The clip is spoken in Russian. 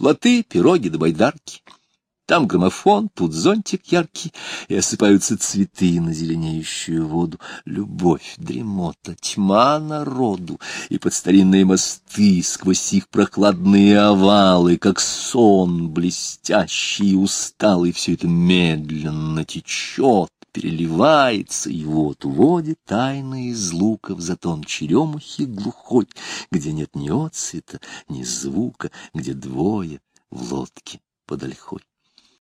Плоты, пироги да байдарки. Там граммофон, тут зонтик яркий, и осыпаются цветы на зеленеющую воду. Любовь, дремота, тьма народу, и под старинные мосты сквозь их прохладные овалы, как сон блестящий и усталый, все это медленно течет, переливается, и вот уводит тайны из луков за тон черемухи глухой, где нет ни отцвета, ни звука, где двое в лодке под ольхой.